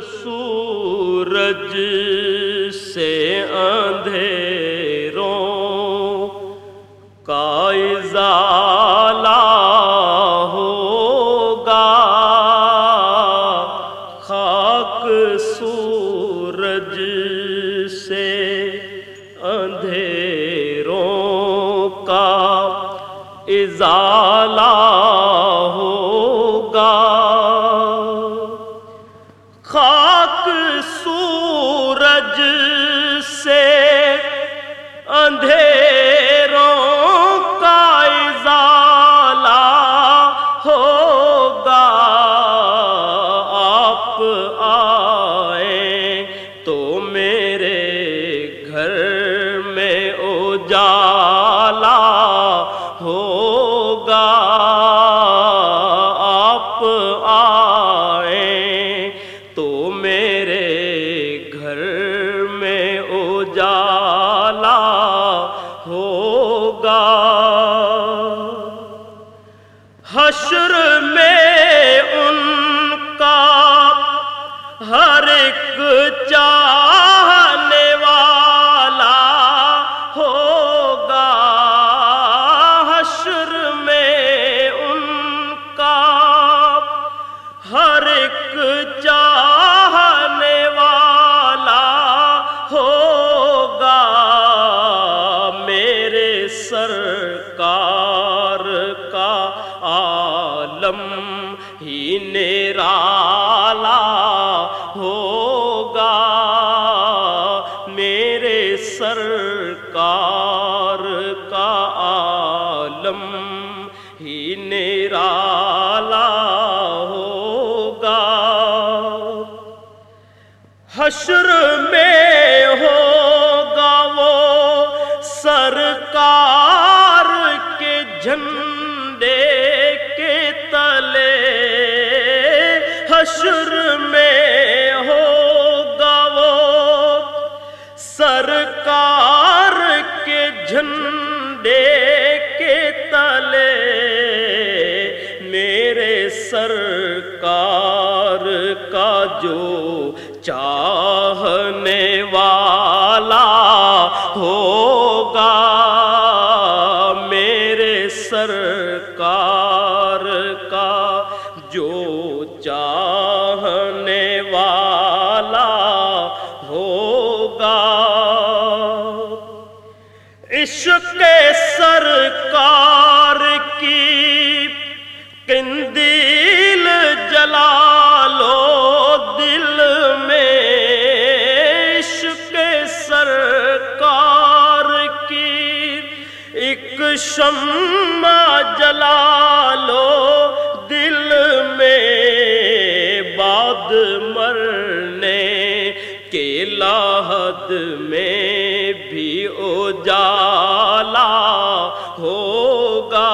سورج چاہنے والا ہوگا میرے سرکار کا عالم ہی نرالا حشر میں ہوگا وہ سرکار کے جھنڈے کے تلے۔ حشر میں ہوگا وہ سرکار کے جھنڈے کے تلے۔ میرے سرکار کا جو چاہنے والا ہوگا میرے سرکار کا جو چاہ شمع جلا لو دل میں بعد مرنے کے لاحد میں بھی اجالا ہوگا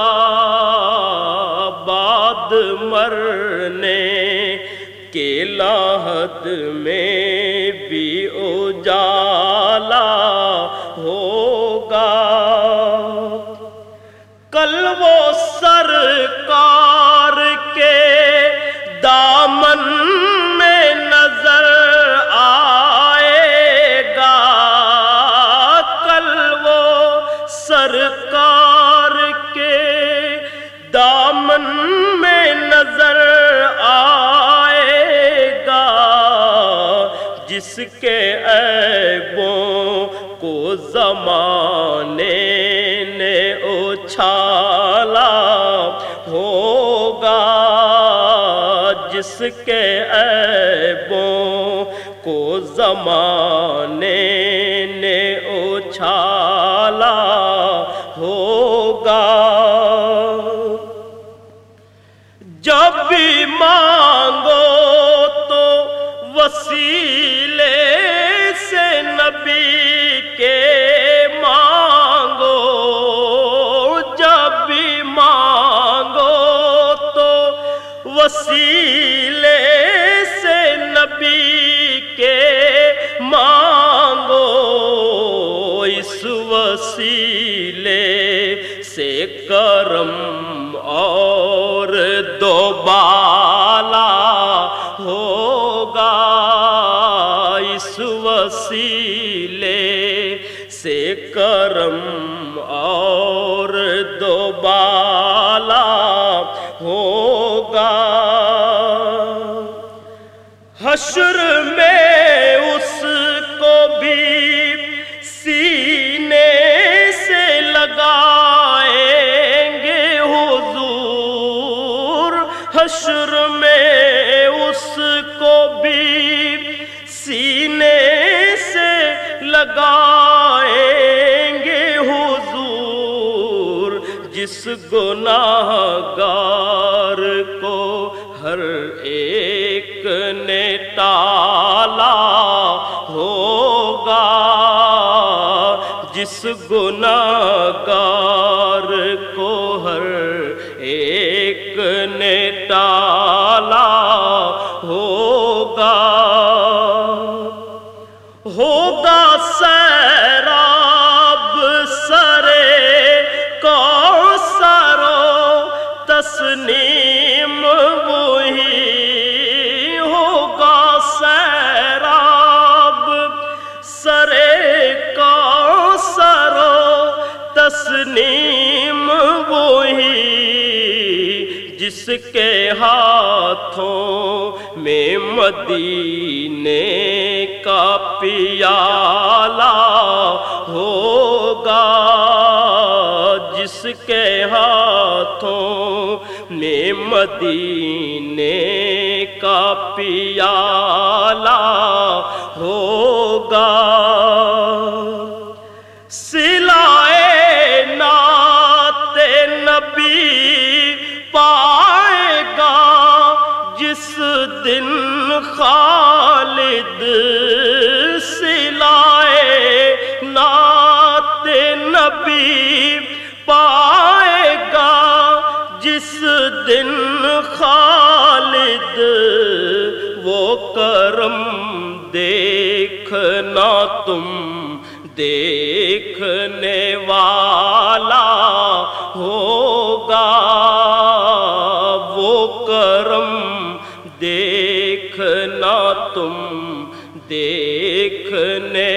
بعد مرنے کے لاحد میں بھی اجالا وہ سرکار کے دامن میں نظر آئے گا۔ کل وہ سرکار کے دامن میں نظر آئے گا۔ جس کے عیبوں کو زمانے جس کے عیبوں کو زمانے نے اچھالا ہوگا۔ جب بھی مانگو تو وسیلے سے نبی کے وسیلے سے نبی کے مانگو، اس وسیلے سے کرم اور دوبالا ہوگا۔ اس وسیلے سے کرم ہوگا۔ حشر میں اس کو بھی سینے سے لگائیں گے حضور۔ حشر میں اس کو بھی سینے سے لگائیں گے حضور۔ جس گناہ گار جس گناہ گار کو ہر ایک نے ٹالا ہوگا۔ ہوگا سیراب سرے کو سرو تسنیم وہی تسنیم وہی جس کے ہاتھوں میں مدینے کا پیالہ ہوگا جس کے ہاتھوں میں مدینے کا پیالہ ہوگا پائے گا جس دن خالد سلائے نات نبی پائے گا، جس دن خالد وہ کرم دیکھنا تم دیکھنے والا دیکھنے